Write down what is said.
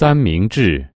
三明治。